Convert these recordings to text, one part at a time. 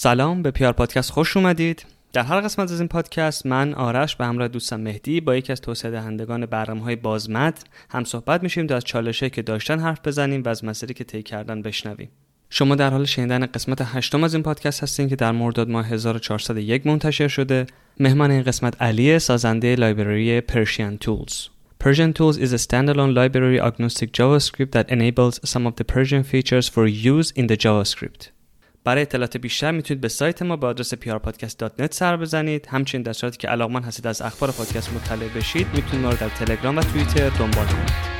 سلام به پیار پادکست خوش اومدید. در هر قسمت از این پادکست من آرش به همراه دوستم مهدی با یکی از توسعه دهندگان برنامه های بازمد هم صحبت میشیم تا از چالشه که داشتن حرف بزنیم و از مسیری که طی کردن بشنویم. شما در حال شنیدن قسمت هشتم از این پادکست هستین که در مرداد ماه 1401 منتشر شده. مهمان این قسمت علی سازنده لایبرری Persian Tools. Persian Tools is a standalone library agnostic JavaScript that enables some of the Persian features for use in the JavaScript. برای اطلاعات بیشتر می‌تونید به سایت ما به آدرس prpodcast.net سر بزنید. همچنین در صورتی که علاقمند هستید از اخبار پادکست مطلع بشید می‌تونید ما رو در تلگرام و توییتر دنبال کنید.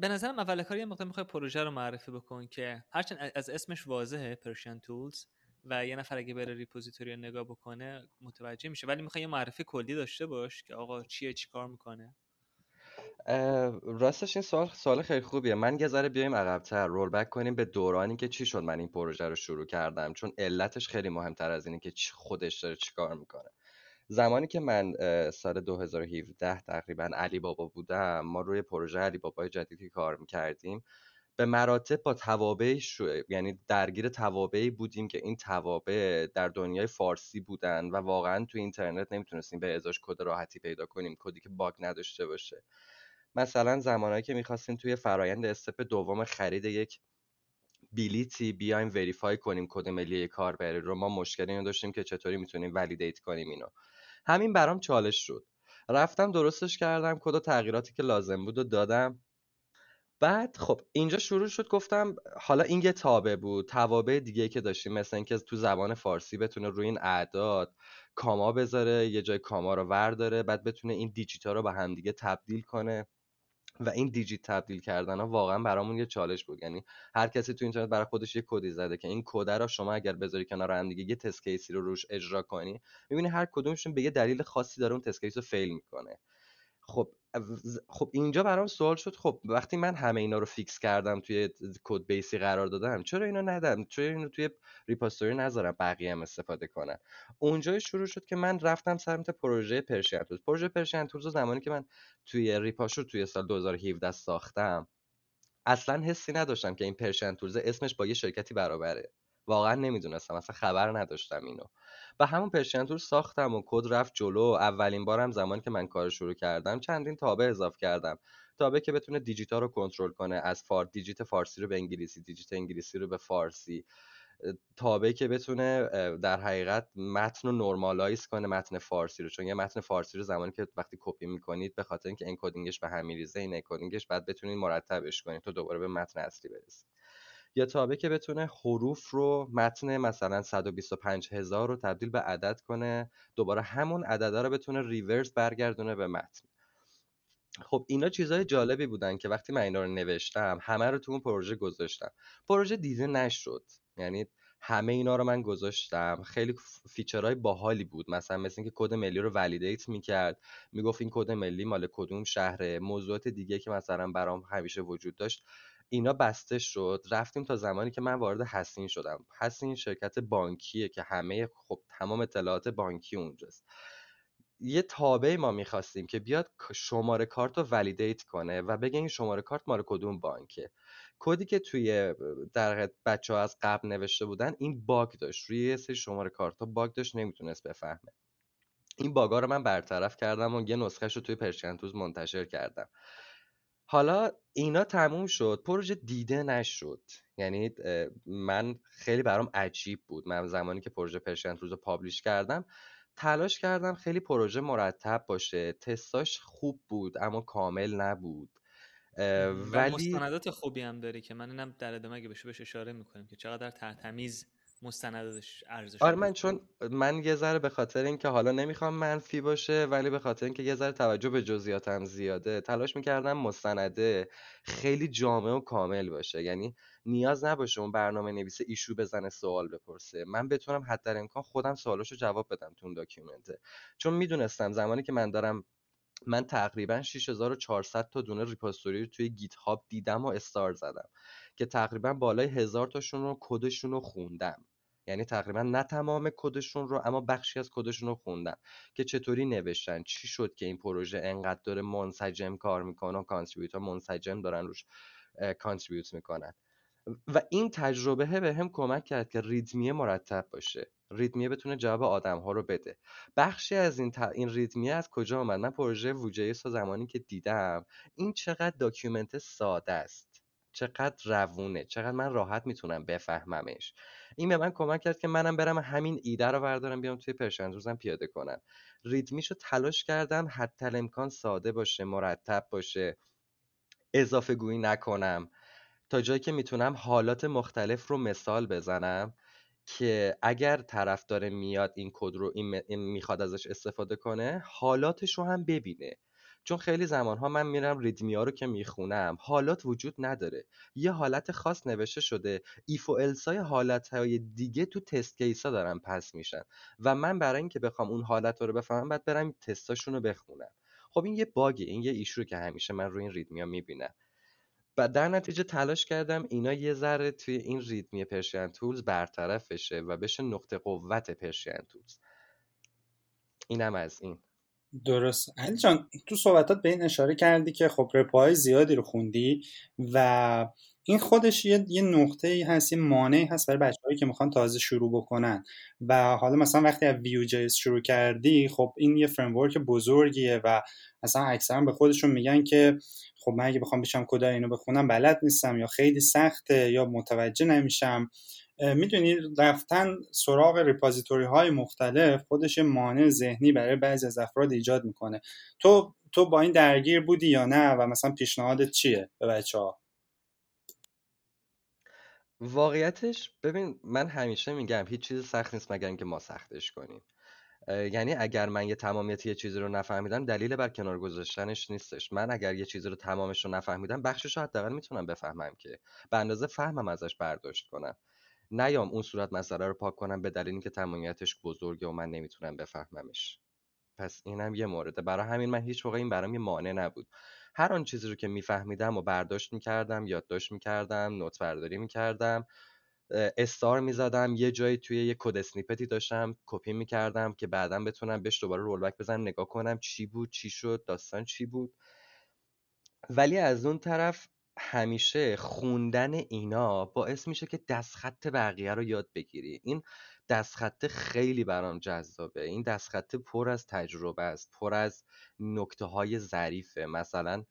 به نظرم اول کار یه مقدار می‌خوای پروژه رو معرفی بکن که هرچند از اسمش واضحه Persian Tools و یه نفر اگه بره repository رو نگاه بکنه متوجه میشه. ولی می‌خوای یه معرفی کلی داشته باش که آقا چیه چیکار می‌کنه؟ راستش این سوال سوال خیلی خوبیه. من یه ذره بیایم عقبتر roll back کنیم به دورانی که چی شد من این پروژه رو شروع کردم. چون علتش خیلی مهمتر از اینه که خودش داره چیکار می‌کنه. زمانی که من سال 2017 تقریبا علی بابا بودم ما روی پروژه علی بابای جدیدی کار می‌کردیم. به مراتب با توابع یعنی درگیر توابعی بودیم که این توابع در دنیای فارسی بودن و واقعا تو اینترنت نمی‌تونستیم به ازاش کد راحتی پیدا کنیم کدی که باگ نداشته باشه. مثلا زمانهایی که می‌خواستیم توی فرایند step دوم خرید یک بیلیتی بیایم verify کنیم کد ملی کاربری رو ما مشکلی اینو داشتیم که چطوری می‌تونیم validate کنیم اینو. همین برام چالش شد. رفتم درستش کردم کد تغییراتی که لازم بود و دادم. بعد خب اینجا شروع شد گفتم حالا این یه تابه بود توابع دیگه که داشتیم مثل اینکه تو زبان فارسی بتونه روی این اعداد کاما بذاره یه جای کاما رو ورداره بعد بتونه این دیجیتا رو به همدیگه تبدیل کنه. و این دیجیت تبدیل کردن ها واقعا برامون یه چالش بود. یعنی هر کسی تو اینترنت برای خودش یه کدی زده که این کد رو شما اگر بذاری کنار هم دیگه یه تست کیسی رو روش اجرا کنی می‌بینی هر کدومشون به یه دلیل خاصی داره اون test case رو fail می‌کنه. خب خب اینجا برام سوال شد خب وقتی من همه اینا رو fix کردم توی code base ی قرار دادم چرا اینو ندم؟ چرا اینو توی repository نذارم؟ بقیه هم استفاده کنن. اونجا شروع شد که من رفتم سمت پروژه Persian Tools پروژه Persian Tools زمانی که من توی repo اش رو توی سال 2017 ساختم اصلا حسی نداشتم که این Persian Tools اسمش با یه شرکتی برابره. واقعا نمی‌دونستم اصلا خبر نداشتم اینو. و همون Persian Tools ساختم و کد رفت جلو اولین بارم زمانی که من کار شروع کردم چندین تابع اضاف کردم. تابع که بتونه digit ها رو کنترل کنه از فا digit فارسی رو به انگلیسی digit انگلیسی رو به فارسی. تابعی که بتونه در حقیقت متن رو normalize کنه متن فارسی رو. چون یه متن فارسی رو زمانی که وقتی کپی می‌کنید به خاطر اینکه encoding اش به هم میریزه این encoding اش بعد بتونید مرتبش کنید تو دوباره به متن اصلی برسید. یا تابع که بتونه حروف رو متن مثلا 125 هزار رو تبدیل به عدد کنه دوباره همون عدده رو بتونه reverse برگردونه به متن. خب اینا چیزهای جالبی بودن که وقتی من اینا رو نوشتم همه رو تو اون پروژه گذاشتم. پروژه دیده نشد. یعنی همه اینا رو من گذاشتم. خیلی feature های باحالی بود. مثلا مثل اینکه کد ملی رو validate می‌کرد. می‌گفت این کد ملی مال کدوم شهره. موضوعات دیگه که مثلا برام همیشه وجود داشت. اینا بسته شد. رفتیم تا زمانی که من وارد حسین شدم. حسین شرکت بانکیه که همه خب تمام اطلاعات بانکی اونجاست. یه تابع ما می‌خواستیم که بیاد شماره کارت رو ولیدیت کنه و بگه این شماره کارت مال کدوم بانکه. کدی که توی در بچه ها از قبل نوشته بودن این باگ داشت. روی یه سری شماره کارت ها باگ داشت نمی‌تونست بفهمه. این باگا رو من برطرف کردم و یه نسخهش رو توی پرشنتوز منتشر کردم. حالا اینا تموم شد پروژه دیده نشد. یعنی من خیلی برام عجیب بود. من زمانی که پروژه پرشنت روز پابلیش کردم تلاش کردم خیلی پروژه مرتب باشه. تستاش خوب بود اما کامل نبود. ولی مستندات خوبی هم داری که من اینم در ادامه اگه بشه بهش اشاره می‌کنیم که چقدر تمیز مستندش ارزش آره من چون من یه ذره به خاطر اینکه حالا نمی‌خوام منفی باشه ولی به خاطر اینکه یه ذره توجه به جزئیاتم زیاده تلاش می‌کردم مستنده خیلی جامع و کامل باشه. یعنی نیاز نباشه اون برنامه نویسه issue بزنه سوال بپرسه. من بتونم حتی‌الامکان خودم سوالاشو جواب بدم تو اون document ه چون می‌دونستم زمانی که من دارم من تقریبا 6400 تا دونه repository رو توی GitHub دیدم و star زدم که تقریبا بالای هزار تاشون رو کدشون رو خوندم. یعنی تقریبا نه تمام کدشون رو اما بخشی از کدشون رو خوندم که چطوری نوشتن چی شد که این پروژه انقدر داره منسجم کار می‌کنه و contributor منسجم دارن روش contribute می‌کنن. و این تجربه بهم کمک کرد که readme یه مرتب باشه. readme یه بتونه جواب آدم ها رو بده. بخشی از این, این readme یه از کجا آمد من پروژه Vue.js زمانی که دیدم این چقدر document ساده است. چقدر روونه چقدر من راحت می‌تونم بفهممش. این به من کمک کرد که منم برم همین ایده رو بردارم بیام توی Persian Tools م پیاده کنم. readme شو تلاش کردم حتی‌الامکان ساده باشه مرتب باشه اضافه گویی نکنم. تا جایی که می‌تونم حالات مختلف رو مثال بزنم که اگر طرف داره میاد این کد رو این می‌خواد ازش استفاده کنه حالاتش رو هم ببینه. چون خیلی زمان ها من میرم readme ها رو که می‌خونم حالات وجود نداره. یه حالت خاص نوشته شده if و else های حالت های دیگه تو test case ها دارن pass میشن و من برای اینکه بخوام اون حالت رو بفهمم باید برم تستاشون رو بخونم. خب این یه باگه این یه issue که همیشه من روی این readme ها می‌بینم. و در نتیجه تلاش کردم اینا یه ذره توی این readme ی Persian Tools برطرف بشه و بشه نقطه قوت Persian Tools اینم از این. درست. علی جان تو صحبتات به این اشاره کردی که خب repo های زیادی رو خوندی و این خودش یه, یه نقطه ای هست یه مانعی هست برای بچههایی که می‌خوان تازه شروع بکنن. و حالا مثلا وقتی از Vue.js شروع کردی خب این یه framework بزرگیه و مثلا اکثرا به خودشون میگن که خب من اگه بخوام بشم کدای اینو بخونم بلد نیستم یا خیلی سخته یا متوجه نمیشم. می‌دونی رفتن سراغ ریپازیتوری های مختلف خودش مانع ذهنی برای بعضی از افراد ایجاد می‌کنه. تو تو با این درگیر بودی یا نه و مثلا پیشنهادت چیه به بچه ها واقعیتش ببین من همیشه میگم هیچ چیز سخت نیست مگر اینکه ما سختش کنیم. یعنی اگر من یه تمامیت یه چیزی رو نفهمیدم دلیل بر کنار گذاشتنش نیستش. من اگر یه چیزی رو تمامش رو نفهمیدم بخشش رو حداقل می‌تونم بفهمم که به اندازه فهمم ازش برداشت کنم. نیام اون صورت مسئله رو پاک کنم به دلیل اینکه تمامیتش بزرگه و من نمی‌تونم بفهممش. پس اینم یه مورده. برای همین من هیچ این برام یه مانع نبود. هر آن چیزی رو که میفهمیدم و برداشت می‌کردم یادداشت می‌کردم نوت برداری می‌کردم استار می‌زدم یه جایی توی یه کد اسنیپتی داشتم کپی می‌کردم که بعدا بتونم بهش دوباره رول بک بزنم نگاه کنم چی بود چی شد داستان چی بود. ولی از اون طرف همیشه خوندن اینا باعث میشه که دستخط بقیه رو یاد بگیری. این دستخط خیلی برام جذابه. این دستخط پر از تجربه است پر از نکته های ظریفه. مثلا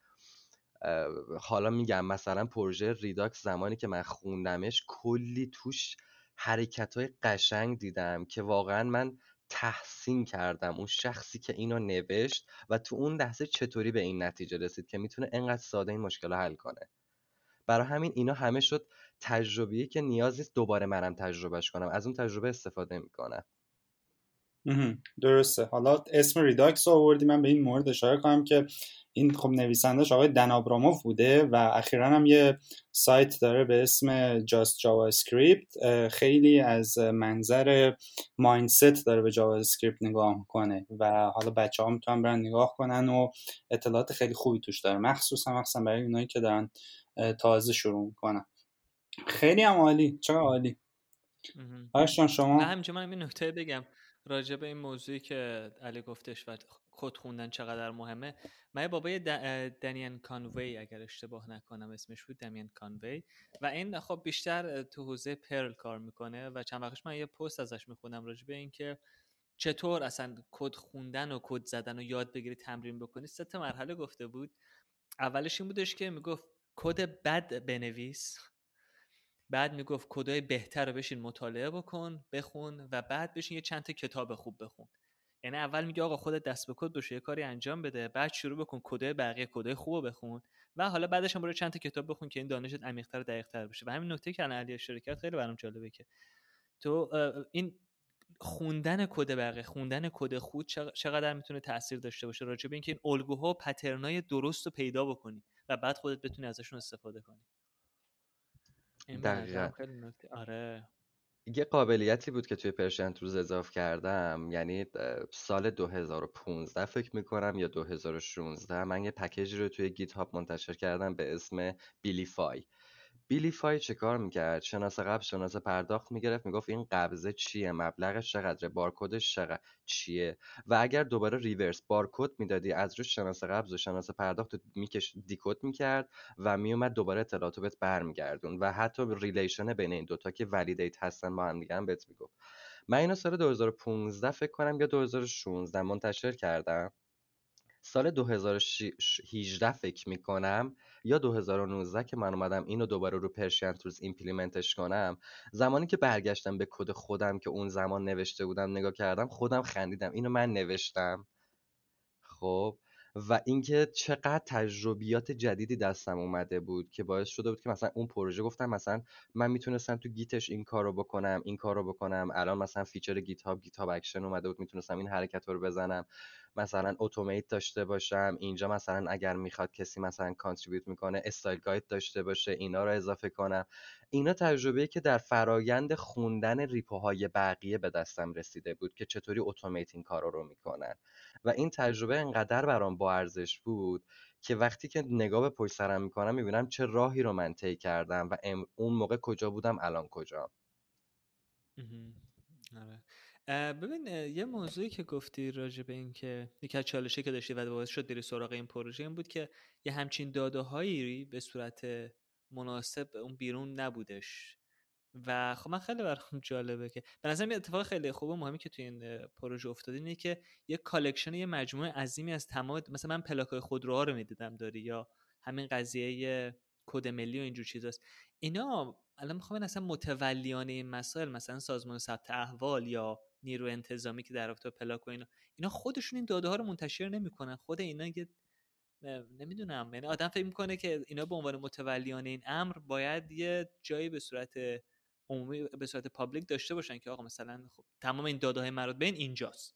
حالا میگم مثلا پروژه Redux زمانی که من خوندمش کلی توش حرکت های قشنگ دیدم که واقعا من تحسین کردم اون شخصی که اینو نوشت و تو اون لحظه چطوری به این نتیجه رسید که می‌تونه انقدر ساده این مشکل رو حل کنه. برای همین اینا همه شد تجربه‌ای که نیاز نیست دوباره منم تجربهش کنم. از اون تجربه استفاده می‌کنم. درسته. حالا اسم Redux رو آوردی من به این مورد اشاره کنم که این خب نویسندش آقای دن آبراموف بوده و اخیرا هم یه سایت داره به اسم Just JavaScript خیلی از منظر mindset داره به JavaScript نگاه می‌کنه و حالا بچه ها می‌تونن برن نگاه کنن و اطلاعات خیلی خوبی توش داره. مخصوصا مخصوصا برای اونایی که دارن تازه شروع می‌کنن خیلی هم عالی چقدر عالی. شما؟ نه همینجا من این نکته بگم. راجع به این موضوعی که علی گفتش و کد خوندن چقدر مهمه. من بابای Damian Conway اگر اشتباه نکنم اسمش بود Damian Conway. و این خب بیشتر تو حوزه Perl کار می‌کنه و چند وقتش من یه پست ازش می‌خونم راجع به اینکه چطور اصلا کد خوندن و کد زدن و یاد بگیری تمرین بکنی. سه تا مرحله گفته بود. اولش این بودش که می‌گفت کد بد بنویس. بعد می‌گفت کدای بهتر رو بشین مطالعه بکن بخون و بعد بشین یه چند تا کتاب خوب بخون. یعنی اول میگه آقا خودت دست به کد بشه یه کاری انجام بده بعد شروع بکن کدای بقیه کدای خوب بخون و حالا بعدش هم برو چند تا کتاب بخون که این دانشت عمیق‌تر و دقیق‌تر بشه. و همین نکته که الان علی کرد خیلی برام جالبه که تو این خوندن کد بقیه خوندن کد خود چقدر می‌تونه تاثیر داشته باشه راجع به اینکه این الگوها و پترنای درست رو پیدا بکنی و بعد خودت بتونی ازشون استفاده کنی. دقیقا. آره. یه قابلیتی بود که توی Persian Tools اضافه کردم یعنی سال 2015 فکر می‌کنم یا 2016 من یه package ی رو توی GitHub منتشر کردم به اسم Billify. Billify چه کار می‌کرد؟ شناسه قبض شناسه پرداخت می‌گرفت می‌گفت این قبضه چیه؟ مبلغش چقدره؟ بارکدش چقدر؟ چیه؟ و اگر دوباره reverse بارکد می‌دادی از روش شناسه قبض و شناسه پرداخت میکش decode می‌کرد و میومد دوباره اطلاعاتو بهت برمیگردوند و حتی relation بین این دوتا که validate هستن با هم دیگه هم بهت می‌گفت. من اینو سال 2015 فکر کنم یا 2016 منتشر کردم. سال 2018 فکر می‌کنم یا 2019 که من اومدم اینو دوباره رو Persian Tools implement ش کنم زمانی که برگشتم به کد خودم که اون زمان نوشته بودم نگاه کردم خودم خندیدم. اینو من نوشتم. خب؟ و اینکه چقدر تجربیات جدیدی دستم اومده بود که باعث شده بود که مثلا اون پروژه گفتم مثلا من می‌تونستم تو Git ش این کارو بکنم این کارو بکنم. الان مثلا feature GitHub GitHub Action اومده بود می‌تونستم این حرکت رو بزنم. مثلا automate داشته باشم اینجا مثلا اگر می‌خواد کسی مثلا contribute می‌کنه style guide داشته باشه اینا رو اضافه کنم. اینا تجربه‌ای که در فرایند خوندن repo های بقیه به دستم رسیده بود که چطوری automate این کارا رو می‌کنن. و این تجربه انقدر برام با ارزش بود که وقتی که نگاه به پشت سرم می‌کنم می‌بینم چه راهی رو من طی کردم و اون موقع کجا بودم الان کجا. ببین یه موضوعی که گفتی راجع به این که یکی از چالشه که داشتی و باعث شد بری سراغ این پروژه این بود که یه همچین داده هایی به صورت مناسب اون بیرون نبودش. و خب من خیلی برام جالبه که به نظر اتفاق خیلی خوبه مهمی که توی این پروژه افتاده اینه که یه collection یه مجموعه عظیمی از تمام مثلا من پلاکای خودروها رو می‌دیدم داری یا همین قضیه کد ملی و اینجور چیزاست. اینا الان می‌خوام اصلا متولیان این مسائل مثلا سازمان ثبت احوال یا نیرو انتظامی که در رابطه پلاک و اینا. اینا خودشون این داده ها رو منتشر نمی‌کنن. خود اینا یه نمی‌دونم. یعنی آدم فکر می‌کنه که اینا به عنوان متولیان این امر باید یه جایی به صورت عمومی به صورت public داشته باشن که آقا مثلا خب تمام این داده های مربوط به این اینجاست.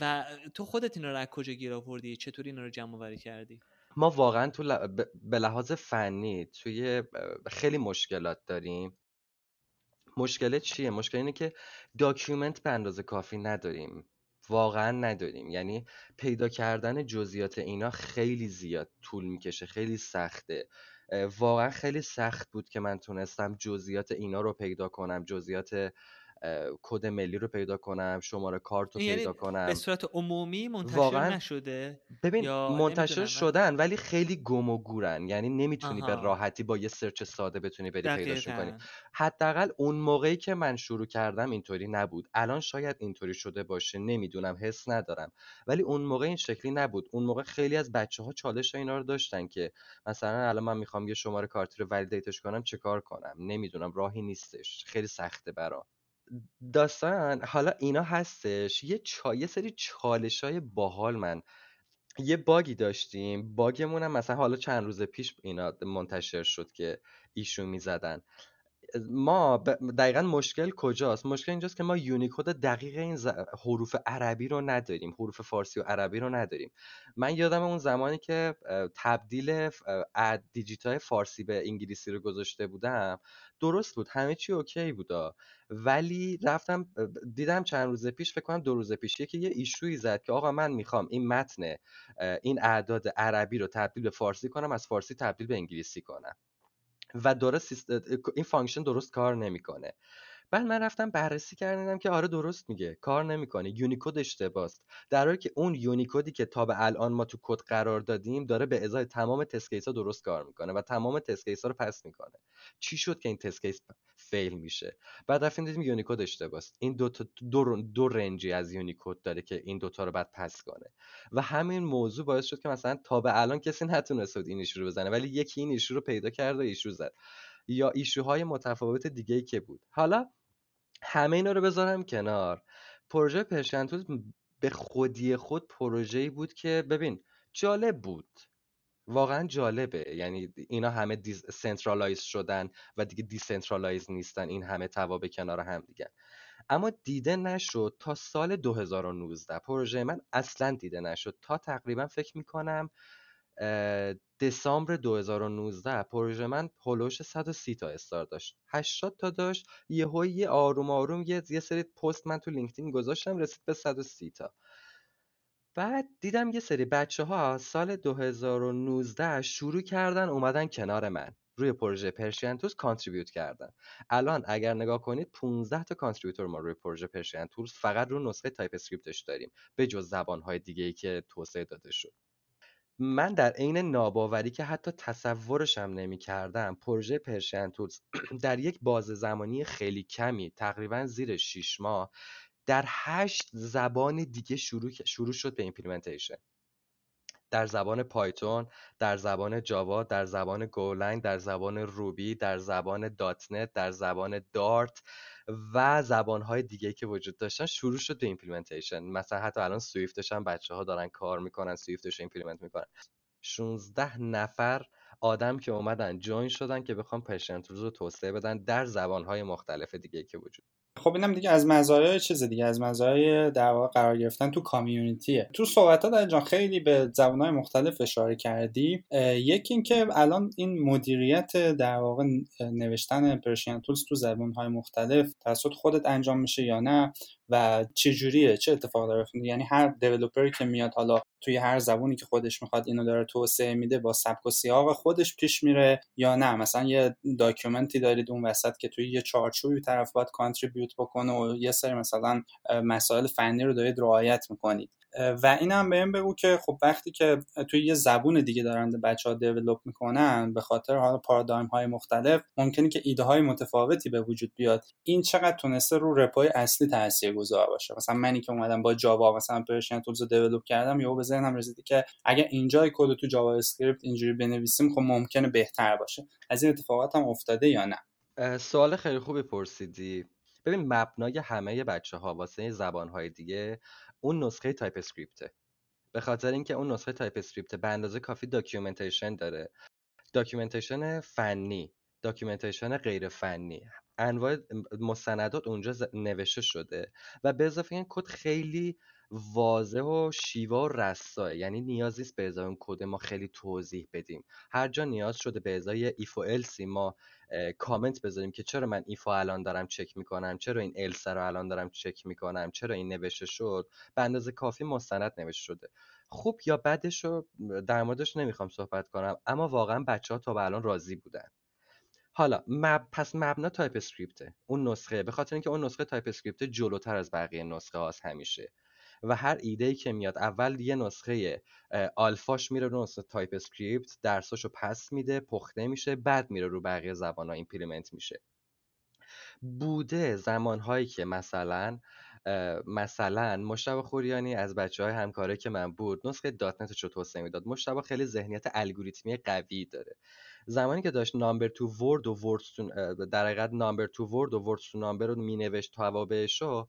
و تو خودت اینا رو از کجا گیر آوردی؟ چطوری اینا رو جمع آوری کردی؟ ما واقعا تو به لحاظ فنی توی خیلی مشکلات داریم. مشکل چیه؟ مشکل اینه که document به اندازه کافی نداریم. واقعا نداریم. یعنی پیدا کردن جزئیات اینا خیلی زیاد طول می‌کشه خیلی سخته. واقعا خیلی سخت بود که من تونستم جزئیات اینا رو پیدا کنم جزئیات کد ملی رو پیدا کنم شماره کارت رو یعنی پیدا کنم. به صورت عمومی منتشر نشده ببین منتشر شدن ولی خیلی گم و گورن. یعنی نمی‌تونی به راحتی با یه سرچ ساده بتونی بری پیداشون کنی. حداقل اون موقعی که من شروع کردم اینطوری نبود. الان شاید اینطوری شده باشه نمی‌دونم حس ندارم. ولی اون موقع این شکلی نبود. اون موقع خیلی از بچه ها چالش اینا رو داشتن که مثلا الان من می‌خوام یه شماره کارتی رو ولیدیتش کنم چه کار کنم؟ نمی‌دونم راهی نیستش. خیلی سخته برام. داستان حالا اینا هستش. یه چا... یه سری چالش های باحال من. یه باگی داشتیم. باگمون مثلا حالا چند روز پیش اینا منتشر شد که ایشون می‌زدن. ما دقیقا مشکل کجاست؟ مشکل اینجاست که ما یونیکود دقیق این حروف عربی رو نداریم حروف فارسی و عربی رو نداریم. من یادم اون زمانی که تبدیل دیجیت های فارسی به انگلیسی رو گذاشته بودم درست بود همه چی okay بودا. ولی رفتم دیدم چند روز پیش فکر کنم دو روز پیش که یه issue یی زد که آقا من می‌خوام این متن این اعداد عربی رو تبدیل به فارسی کنم از فارسی تبدیل به انگلیسی کنم. و درست این function درست کار نمی‌کنه. بعد من رفتم بررسی کردم که آره درست میگه کار نمی‌کنه Unicode اشتباست. در حالی که اون Unicode ی که تا به الان ما تو کد قرار دادیم داره به ازای تمام تست ها درست کار می‌کنه و تمام تست ها رو pass می‌کنه. چی شد که این test case fail میشه؟ بعد رفتیم دیدیم Unicode اشتباهه این دو, تا دو, دو range ی از Unicode داره که این دوتا رو باید pass کنه. و همین موضوع باعث شد که مثلا تا به الان کسی نتونست این issue رو بزنه ولی یکی این issue رو پیدا کرد و issue زد. یا issue های متفاوت دیگه ای که بود. حالا همه اینا رو بذارم کنار. پروژه Persian Tools به خودی خود پروژه‌ای بود که ببین جالب بود. واقعا جالبه. یعنی اینا همه centralize شدن و دیگه decentralize نیستن. این همه توا به کنار هم دیگه. اما دیده نشد تا سال 2019 پروژه من اصلا دیده نشد. تا تقریبا فکر می‌کنم دسامبر 2019 پروژه من هلوش 130 تا star داشت. 80 تا داشت. یهو یه آروم آروم یه, یه سری پست من تو LinkedIn گذاشتم رسید به 130 تا. بعد دیدم یه سری بچه ها سال 2019 شروع کردن اومدن کنار من. روی پروژه Persian Tools contribute کردن. الان اگر نگاه کنید 15 تا contributor ما روی پروژه Persian Tools فقط رو نسخه TypeScript ش داریم به جز زبانهای دیگه ای که توسعه داده شد. من در عین ناباوری که حتی تصورش هم نمی کردم پروژه Persian Tools در یک بازه زمانی خیلی کمی تقریبا زیر 6 ماه در هشت زبان دیگه شروع, شروع شد به implementation در زبان Python، در زبان Java، در زبان Golang، در زبان Ruby، در زبان .NET، در زبان Dart و زبانهای دیگه که وجود داشتن شروع شد به implementation مثلا حتی الان Swift ش هم بچه ها دارن کار می‌کنن Swift ش رو implement می‌کنن. 16 نفر آدم که اومدن join شدن که بخوام Persian Tools رو توسعه بدن در زبانهای مختلف دیگه که وجود خب اینم دیگه از مزایای چیز دیگه از مزایای در واقع قرار گرفتن تو community ه تو صحبتات در جان خیلی به زبانهای مختلف اشاره کردی. یکی اینکه الان این مدیریت در واقع نوشتن Persian Tools تو زبانهای مختلف توسط خودت انجام میشه یا نه؟ و چه جوریه چه اتفاق داره یعنی هر developer ی که میاد حالا توی هر زبونی که خودش می‌خواد اینو داره توسعه میده با سبک و سیاق خودش پیش میره یا نه؟ مثلا یه document ی دارید اون وسط که توی یه چارچوبی طرف باید contribute بکنه و یه سری مثلا مسائل فنی رو دارید رعایت می‌کنید. و این هم بهم بگو که خب وقتی که توی یه زبون دیگه دارن بچه ها develop می‌کنن به خاطر حالا paradigm های مختلف ممکنه که ایده های متفاوتی به وجود بیاد. این چقدر تونسته رو repo ی اصلی تاثیر گذار باشه. مثلا منی که اومدم با Java مثلا Persian Tools رو develop کردم یا به ذهنم رسیده که اگه اینجای کد تو JavaScript اینجوری بنویسیم خب ممکنه بهتر باشه. از این اتفاقات هم افتاده یا نه؟ سوال خیلی خوبی پرسیدی. ببین مبنای همه بچه ها واسه زبان های دیگه اون نسخه TypeScript ـه به خاطر اینکه اون نسخه TypeScript به اندازه کافی documentation داره. documentation فنی documentation غیر فنی. انواع مستندات اونجا نوشته شده و به اضافه این کد خیلی واضح و شیوا و رساست یعنی نیاز نیست به ازای اون کد ما خیلی توضیح بدیم. هر جا نیاز شده به ازای if و else ی ما کامنت بذاریم که چرا من if و الان دارم چک می‌کنم چرا این else رو الان دارم چک می‌کنم چرا این نوشته شد؟ به اندازه کافی مستند نوشته شده. خوب یا بدش رو در موردش نمی‌خوام صحبت کنم اما واقعا بچه ها تا به الان راضی بودن. حالا مب... پس مبنا TypeScript ـه. اون نسخه به خاطر اینکه اون نسخه TypeScript جلوتر از بقیه نسخه هاست همیشه. و هر ایده که میاد اول یه نسخه آلفاش میره رو نسخه TypeScript درساشو پس میده پخته میشه بعد میره رو بقیه زبان ها implement میشه. بوده زمانهایی که مثلا مثلا مجتبی خوریانی از بچه های همکاره که من بود نسخه .NET ش رو توسعه می‌داد. مجتبی خیلی ذهنیت الگوریتمی قوی داره. زمانی که داشت number to word و word در حقیقت number to word و word to number رو مینوشت توابعش رو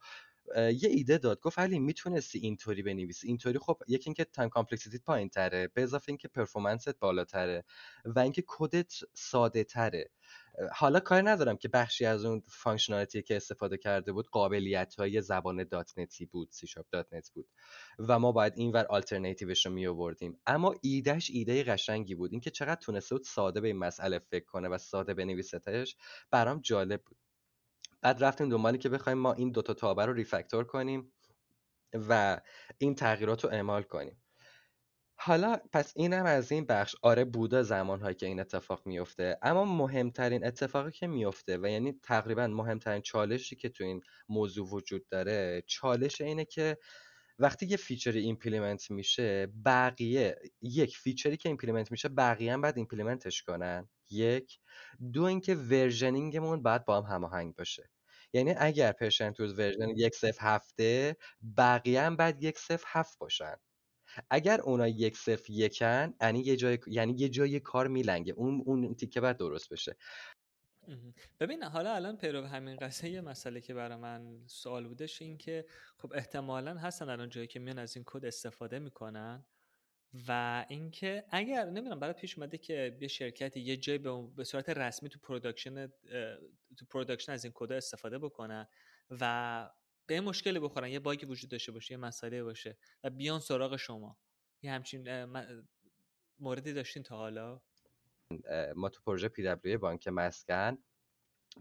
یه ایده داد. گفت علی می‌تونستی اینطوری بنویسی. اینطوری خب یکی اینکه time complexity پایین تره به اضافه اینکه performance ت بالاتره و اینکه کدت ساده تره حالا کار ندارم که بخشی از اون functionality که استفاده کرده بود قابلیت های زبان. .NET ی بود سی شارپ دات نت بود و ما باید اینور آلترناتیوش رو می آوردیم اما ایدهش ایده قشنگی بود. اینکه چقدر تونسته بود ساده به این مسئله فکر کنه و ساده بنویستش برام جالب بود. بعد رفتیم دنبال این که بخوایم ما این دوتا تابع رو refactor کنیم و این تغییرات رو اعمال کنیم. حالا پس اینم از این بخش آره بوده زمانهایی که این اتفاق میفته اما مهمترین اتفاقی که میفته و یعنی تقریبا مهمترین چالشی که تو این موضوع وجود داره چالش اینه که وقتی یه feature ی implement میشه بقیه یک feature ی که implement میشه بقیه هم باید implement ش کنن. یک دو اینکه versioning مون باید با هم هماهنگ باشه. یعنی اگر Persian Tools version یک صفر هفته بقیه هم باید یک صفر هفت باشن. اگر اونا یک صفر یکن یعنی یه جای یعنی یه جای کار میلنگه. اون اون تیکه باید درست بشه. ببین حالا الان پیرو همین قصه یه مسئله که برای من سوال بودش این که خب احتمالا هستن الان جایی که میان از این کد استفاده می‌کنن. و اینکه اگر نمی‌دونم برای پیش اومده که یه شرکتی یه جای به, صورت رسمی تو production تو production از این کد استفاده بکنن و به مشکلی بخورن یه bug ی وجود داشته باشه یه مسئله باشه و بیان سراغ شما. یه همچین موردی داشتین تا حالا؟ ما تو پروژه پی بانک مسکن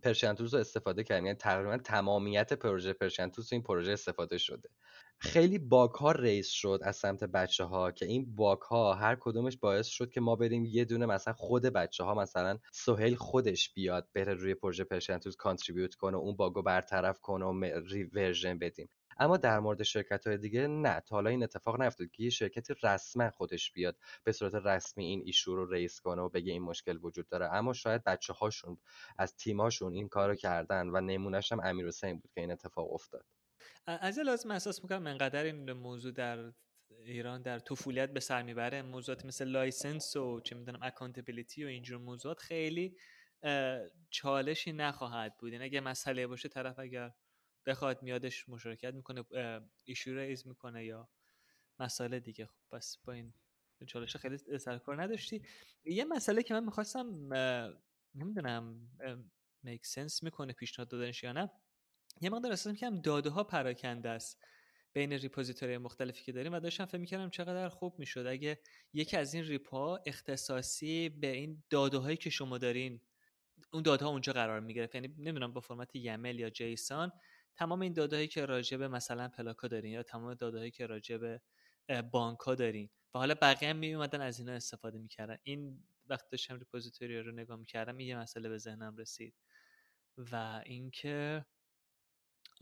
Persian Tools رو استفاده کردیم. یعنی تقریبا تمامیت پروژه Persian Tools تو این پروژه استفاده شده. خیلی bug ها raise شد از سمت بچه ها که این bug ها هر کدومش باعث شد که ما بریم یه دونه مثلا خود بچه ها مثلا سهیل خودش بیاد بره روی پروژه Persian Tools contribute کنه اون bug رو برطرف کنه و re-version بدیم. اما در مورد شرکت های دیگه نه. تا حالا این اتفاق نیفتاد که یه شرکتی رسما خودش بیاد به صورت رسمی این issue رو raise کنه و بگه این مشکل وجود داره. اما شاید بچه هاشون از تیماشون این کارو کردن و نمونهش هم امیر حسین بود که این اتفاق افتاد. از لازم احساس می‌کنم انقدر این موضوع در ایران در طفولیت به سر می‌بره. موضوعات مثل license و چه می‌دونم accountability و اینجور موضوعات خیلی چالشی نخواهد بود. این یعنی اگه مسئله باشه طرف اگر بخواد میادش مشارکت می‌کنه issue raise می‌کنه یا مسئله دیگه. خب پس با این چالش خیلی سروکار نداشتی. یه مسئله که من می‌خواستم نمی‌دونم make sense می‌کنه پیشنهاد دادنش یا نه. یه مقدار احساس می‌کنم داده ها پراکنده است بین repository مختلفی که داریم و داشتم فکر می‌کردم چقدر خوب می‌شد. اگه یکی از این repo ها اختصاصی به این داده هایی که شما دارین اون داده ها اونجا قرار می‌گرفت یعنی نمی‌دونم با فرمت YAML یا JSON تمام این دادهایی که راجع به مثلا پلاکا دارین یا تمام دادهایی که راجع به بانک ها دارین و حالا بقیه هم می اومدن از اینا استفاده می‌کردن. اون وقت داشتم repository رو نگاه می‌کردم یه مسئله به ذهنم رسید و اینکه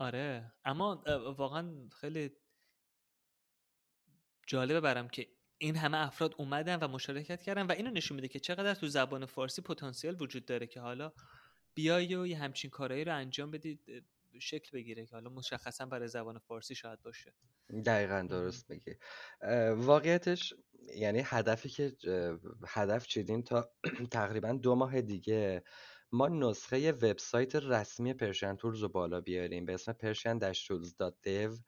آره. اما واقعا خیلی جالبه برم که این همه افراد اومدن و مشارکت کردن و اینو نشون میده که چقدر تو زبان فارسی پتانسیل وجود داره که حالا بیای و یه همچین کارهایی رو انجام بدید شکل بگیره که حالا مشخصا برای زبان فارسی شاید باشه. دقیقا درست میگی. واقعیتش یعنی هدفی که هدف چیدیم تا تقریبا دو ماه دیگه ما نسخه وبسایت رسمی پرشن تولز رو بالا بیاریم به اسم persian-tools.dev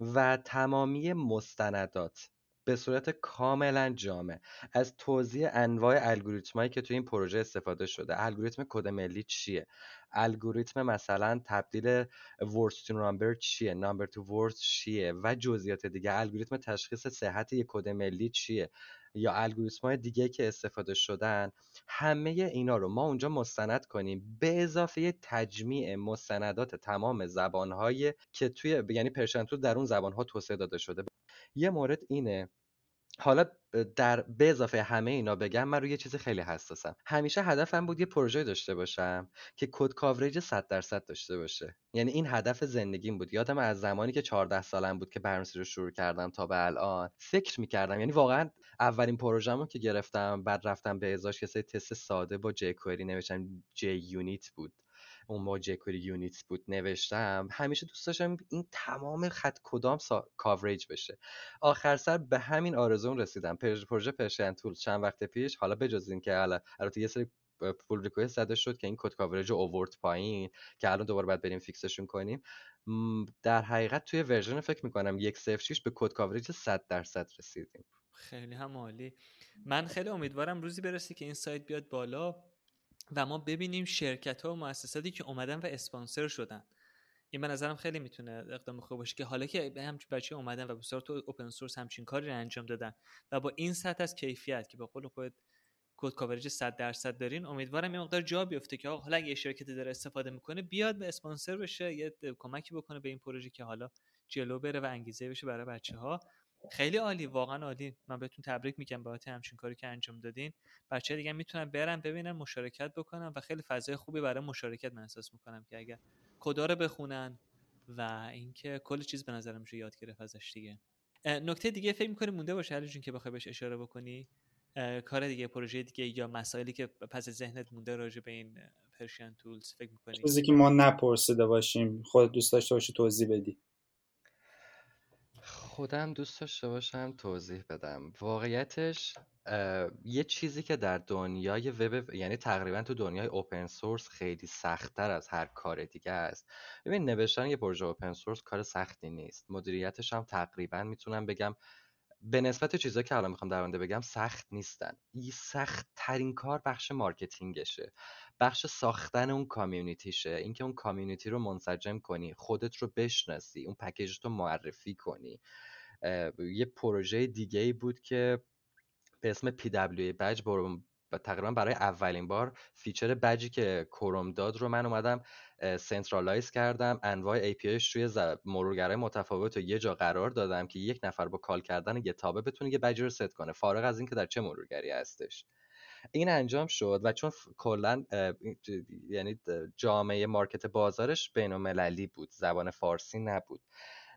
و تمامی مستندات به صورت کاملا جامع از توضیح انواع الگوریتمایی که توی این پروژه استفاده شده. الگوریتم کد ملی چیه؟ الگوریتم مثلا تبدیل ورس تو نامبر چیه؟ نامبر تو ورس چیه؟ و جزئیات دیگه. الگوریتم تشخیص صحت یک کد ملی چیه؟ یا الگوریتم های دیگه که استفاده شدن همه اینا رو ما اونجا مستند کنیم. به اضافه تجمیع مستندات تمام زبانهایی که توی یعنی Persian Tools در اون زبانها توسعه داده شده. یه مورد اینه حالا در به اضافه همه اینا بگم من روی یه چیز خیلی حساسم. همیشه هدفم بود یه پروژه داشته باشم که code coverage 100 درصد داشته باشه. یعنی این هدف زندگیم بود. یادم از زمانی که 14 سالم بود که برنامه‌نویسی رو شروع کردم تا به الان. فکر می‌کردم. یعنی واقعا اولین پروژه‌مو که گرفتم بعد رفتم به ازاش یه تست ساده با jQuery نوشتم. JUnit بود. اون موقع jQuery unit بود نوشتم. همیشه دوست داشتم این تمام خط کدام سا... coverage بشه. آخر سر به همین آرزوم رسیدم. پروژه Persian Tools چند وقت پیش حالا بجز این که حالا البته یه سری pull request زده شد که این code coverage اوورد پایین که الان دوباره باید بریم fix شون کنیم. در حقیقت توی version فکر می‌کنم یک شیش به code coverage 100 درصد رسیدیم. خیلی هم عالی. من خیلی امیدوارم روزی برسی که این سایت بیاد بالا. و ما ببینیم شرکت ها و مؤسساتی که اومدن و اسپانسر شدن. این به نظرم خیلی می‌تونه اقدام خوب باشه که حالا که همچین بچه اومدن و به صورت اوپن سورس همچین کاری رو انجام دادن و با این سطح از کیفیت که به قول خود کد کاورج 100 درصد دارین امیدوارم یه مقدار جا بیفته که حالا اگه یه شرکتی داره استفاده می‌کنه بیاد به اسپانسر بشه یه کمکی بکنه به این پروژه که حالا جلو بره و انگیزه بشه برای بچه ها خیلی عالی واقعا عالی. من بهتون تبریک میگم بابت همچین کاری که انجام دادین. بچه دیگه می‌تونن برن ببینن مشارکت بکنن و خیلی فضای خوبی برای مشارکت من احساس می‌کنم که اگر کدا رو بخونن و اینکه کل چیز به نظرم میشه یاد گرفت ازش دیگه. نکته دیگه فکر می‌کنی مونده باشه جون که بخوای بهش اشاره بکنی؟ کار دیگه پروژه دیگه یا مسائلی که پس ذهنت مونده راجع به این پرشین تولز فکر می‌کنی؟ چیزی که ما نپرسیده باشیم خود دوست داشته باشی توضیح بدی. خودم دوست داشته باشم توضیح بدم. واقعیتش یه چیزی که در دنیای وب یعنی تقریبا تو دنیای اوپن سورس خیلی سختتر از هر کار دیگه است. ببین نوشتن یه پروژه اوپن سورس کار سختی نیست. مدیریتش هم تقریبا می‌تونم بگم به نسبت چیزایی که الان می‌خوام در بگم سخت نیستن. این سخت ترین کار بخش مارکتینگشه. بخش ساختن اون community شه. اینکه اون community رو منسجم کنی خودت رو بشناسی اون package رو معرفی کنی. یه پروژه دیگه ای بود که به اسم PWA بج تقریبا برای اولین بار feature badge ی که کروم داد رو من اومدم centralize کردم. انواع API ش توی مرورگرای متفاوت و یه جا قرار دادم که یک نفر با call کردن یه تابع بتونه یه بجی رو ست کنه. فارغ از اینکه در چه مرورگری هستش. این انجام شد و چون کلا یعنی جامعه market بازارش بین المللی بود. زبان فارسی نبود.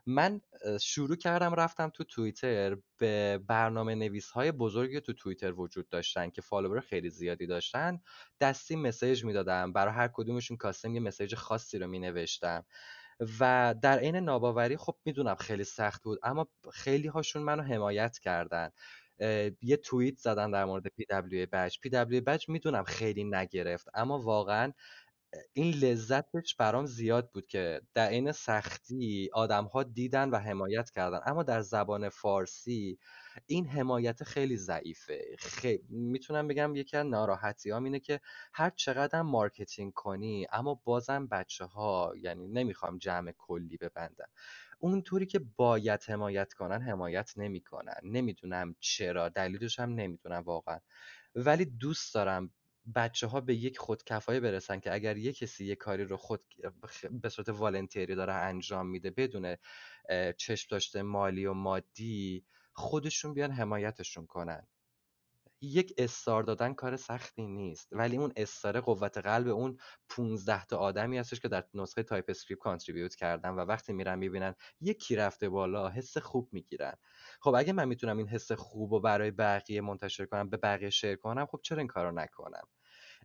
من شروع کردم رفتم تو توییتر به برنامه نویس های بزرگی تو توییتر وجود داشتن که follower خیلی زیادی داشتن. دستی message می‌دادم. برای هر کدومشون custom یه message خاصی رو می نوشتم و در عین ناباوری خب می‌دونم خیلی سخت بود اما خیلی هاشون منو حمایت کردن. یه توییت زدن در مورد پی دبلیو بچ. پی دبلیو بچ می‌دونم خیلی نگرفت اما واقعا این لذتش برام زیاد بود که در این سختی آدم ها دیدن و حمایت کردن. اما در زبان فارسی این حمایت خیلی ضعیفه. خیلی می‌تونم بگم یکی از ناراحتی هم اینه که هر چقدر marketing کنی اما بازم بچه ها یعنی نمی‌خوام جمع کلی ببندم اونطوری که باید حمایت کنن حمایت نمی‌کنن. نمی‌دونم چرا دلیلش هم نمی‌دونم واقعا. ولی دوست دارم بچه ها به یک خودکفایی برسن که اگر یک کسی یک کاری رو خود به صورت والنتیری داره انجام میده بدون چشم داشته مالی و مادی خودشون بیان حمایتشون کنن. یک استار دادن کار سختی نیست. ولی اون استاره قوت قلب اون 15 تا آدمی هستش که در نسخه TypeScript contribute کردن و وقتی میرن می‌بینن یکی رفته بالا حس خوب می‌گیرن. خب اگه من می‌تونم این حس خوب رو برای بقیه منتشر کنم به بقیه share کنم خب چرا این کارو نکنم؟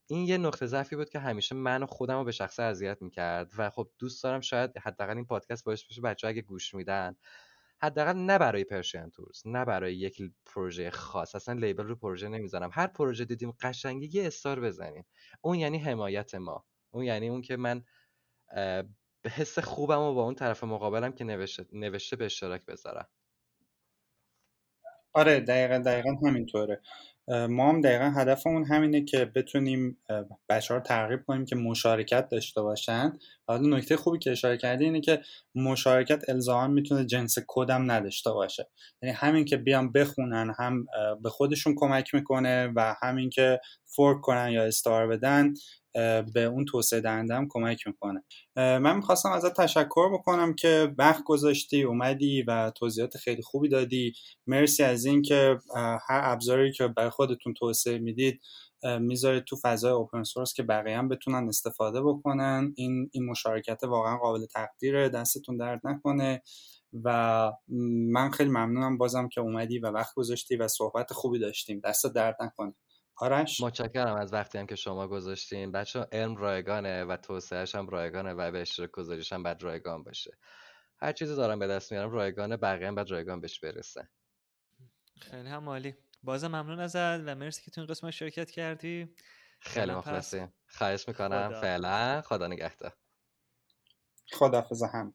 این یه نقطه ضعفی بود که همیشه من و خودم رو به شخص اذیت می‌کرد و خب دوست دارم شاید حداقل این پادکست باعث بشه بچه اگه گوش میدن حداقل نه برای Persian Tools نه برای یک پروژه خاص. اصلا label رو پروژه نمی‌زنم هر پروژه دیدیم قشنگی یه star بزنیم. اون یعنی حمایت ما. اون یعنی اون که من به حس خوبم و با اون طرف مقابلم که نوشته, نوشته به اشتراک بذارم. آره دقیقا دقیقا همینطوره. ما هم دقیقا هدفمون همینه که بتونیم بچه ها رو ترغیب کنیم که مشارکت داشته باشن. حالا نکته خوبی که اشاره کردی اینه که مشارکت الزاما می‌تونه جنس کدم نداشته باشه. یعنی همین که بیان بخونن هم به خودشون کمک می‌کنه و همین که فورک کنن یا استار بدن به اون توسعه دهنده هم کمک می‌کنه. من می‌خواستم ازت تشکر بکنم که وقت گذاشتی اومدی و توضیحات خیلی خوبی دادی. مرسی از اینکه هر ابزاری که برای خودتون توسعه می‌دید می‌ذارید تو فضای اوپن سورس که بقیه هم بتونن استفاده بکنن. این این مشارکت واقعا قابل تقدیره دستتون درد نکنه و من خیلی ممنونم بازم که اومدی و وقت گذاشتی و صحبت خوبی داشتیم. دست درد نکنه. آرش؟ متشکرم از وقتی هم که شما گذاشتین. بچه علم رایگانه و توسعهش هم رایگانه و به اشتراک گذاریش هم باید رایگان باشه. هر چیزی دارم به دست میارم رایگانه بقیه هم باید رایگان بهش برسه. خیلی هم مالی بازم ممنون ازت و مرسی که تو این قسمت شرکت کردی. خیلی مخلصیم. خواهش می‌کنم. فعلا خدا نگهدار. خدا هم.